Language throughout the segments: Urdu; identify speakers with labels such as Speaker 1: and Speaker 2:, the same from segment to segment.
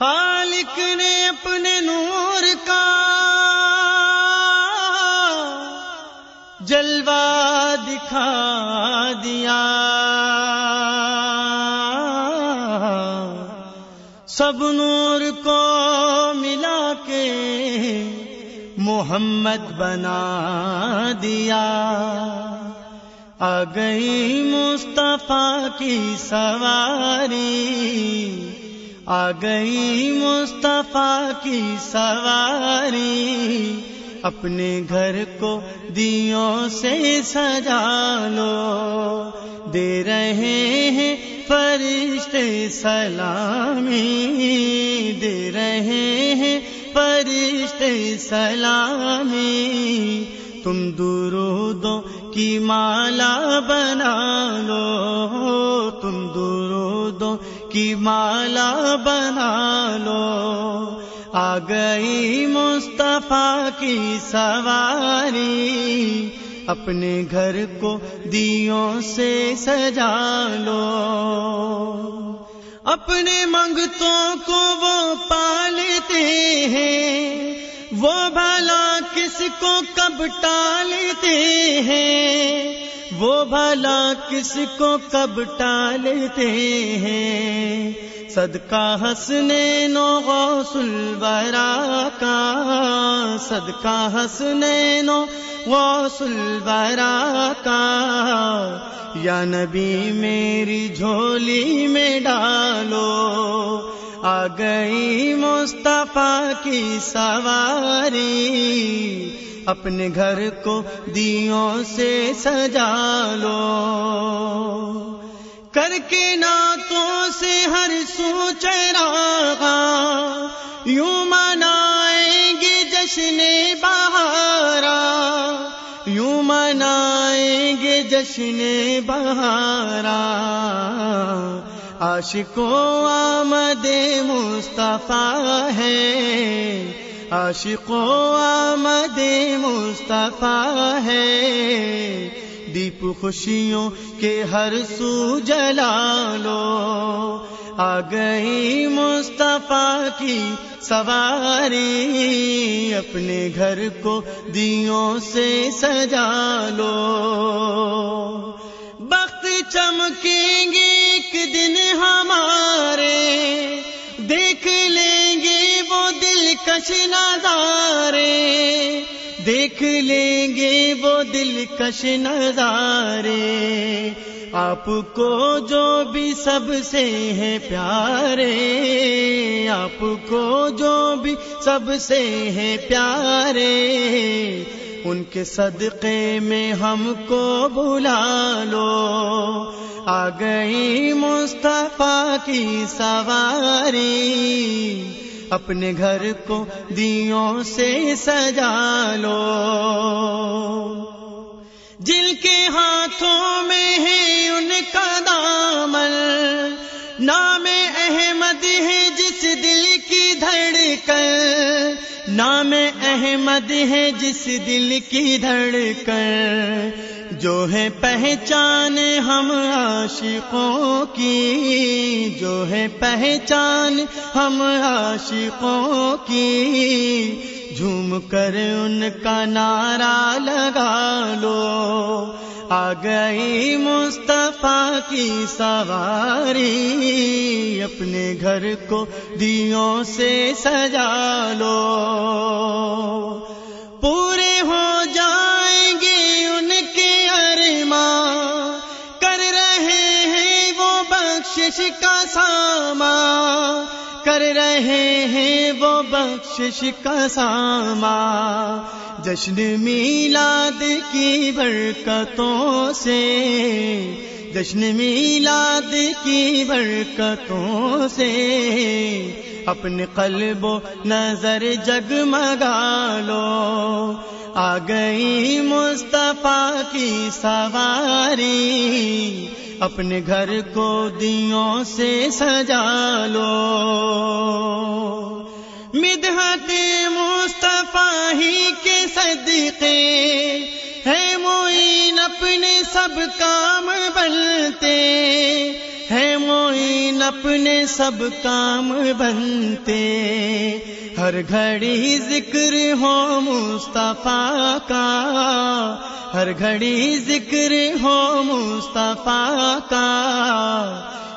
Speaker 1: خالق نے اپنے نور کا جلوہ دکھا دیا۔ سب نور کو ملا کے محمد بنا دیا۔ آ گئی مصطفیٰ کی سواری۔ آ گئی مصطفیٰ کی سواری، اپنے گھر کو دیوں سے سجا لو۔ دے رہے ہیں فرشتے سلامی، دے رہے ہیں فرشتے سلامی۔ تم درودوں کی مالا بنا لو، تم درودوں کی مالا بنا لو۔ آ گئی مصطفیٰ کی سواری۔ اپنے گھر کو دیوں سے سجا لو۔ اپنے منگتوں کو وہ پالتے ہیں۔ وہ بھلا کس کو کب ٹالتے ہیں؟ وہ بھلا کس کو کب ٹالتے ہیں؟ صدقہ ہنسنے نو غوث الورا کا، صدقہ ہنسنے نو غوث الورا کا۔ یا نبی میری جھولی میں ڈالو آ گئی مصطفیٰ کی سواری، اپنے گھر کو دیوں سے سجا لو۔ کر کے ناتوں سے ہر سو چراغا یوں منائیں گے جشن بہارا۔ یوں منائیں گے جشن بہارا۔ عاشقوں آمد مصطفیٰ ہے۔ عاشقوں آمد مصطفیٰ ہے۔ دیپ خوشیوں کے ہر سو جلا لو آ گئی مصطفیٰ کی سواری۔ اپنے گھر کو دیوں سے سجا لو۔ چمکیں گے ایک دن ہمارے۔ دیکھ لیں گے وہ دلکش نظارے۔ دیکھ لیں گے وہ دلکش نظارے۔ آپ کو جو بھی سب سے ہے پیارے۔ آپ کو جو بھی سب سے ہے پیارے۔ ان کے صدقے میں ہم کو بلا لو۔ آ گئی مصطفیٰ کی سواری۔ اپنے گھر کو دیوں سے سجا لو۔ جن کے ہاتھوں میں ہے ان کا دامن۔ نام احمد ہے نام احمد ہے جس دل کی دھڑکن، جو ہے پہچان ہم عاشقوں کی، جو ہے پہچان ہم عاشقوں کی۔ جھوم کر ان کا نعرہ لگا لو آ گئی مصطفیٰ کی سواری، اپنے گھر کو دیوں سے سجا لو۔ پورے ہو جائیں گے ان کے ارماں کر رہے ہیں وہ بخشش کا ساما کر رہے ہیں وہ بخشش کا ساما۔ جشن میلاد کی برکتوں سے۔ جشن میلاد کی برکتوں سے۔ اپنے قلب و نظر جگمگا لو۔ آ گئی مصطفیٰ کی سواری۔ اپنے گھر کو دیوں سے سجا لو۔ مدحت مصطفیٰ ہی کے صدقے ہے معین اپنے سب کام بنتے ہے موئین اپنے سب کام بنتے ہر گھڑی ذکر ہو مصطفیٰ کا ہر گھڑی ذکر ہو مصطفیٰ کا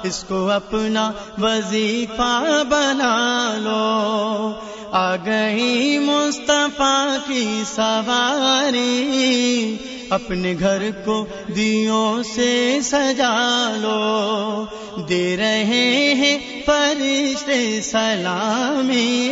Speaker 1: اس کو اپنا وظیفہ بنا لو آ گئی مصطفیٰ کی سواری اپنے گھر کو دیوں سے سجا لو دے رہے ہیں فرشتے سلامی،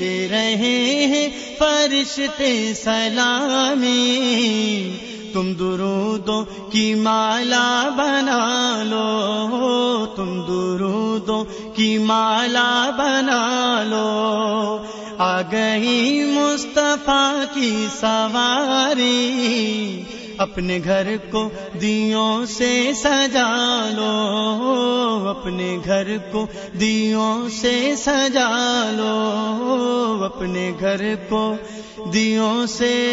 Speaker 1: دے رہے ہیں فرشتے سلامی۔ تم درودوں کی مالا بنا لو، تم درودوں کی مالا بنا لو۔ آ گئی مصطفیٰ کی سواری اپنے گھر کو دیوں سے سجا لو، اپنے گھر کو دیوں سے سجا لو، اپنے گھر کو دیوں سے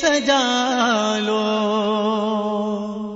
Speaker 1: سجا لو۔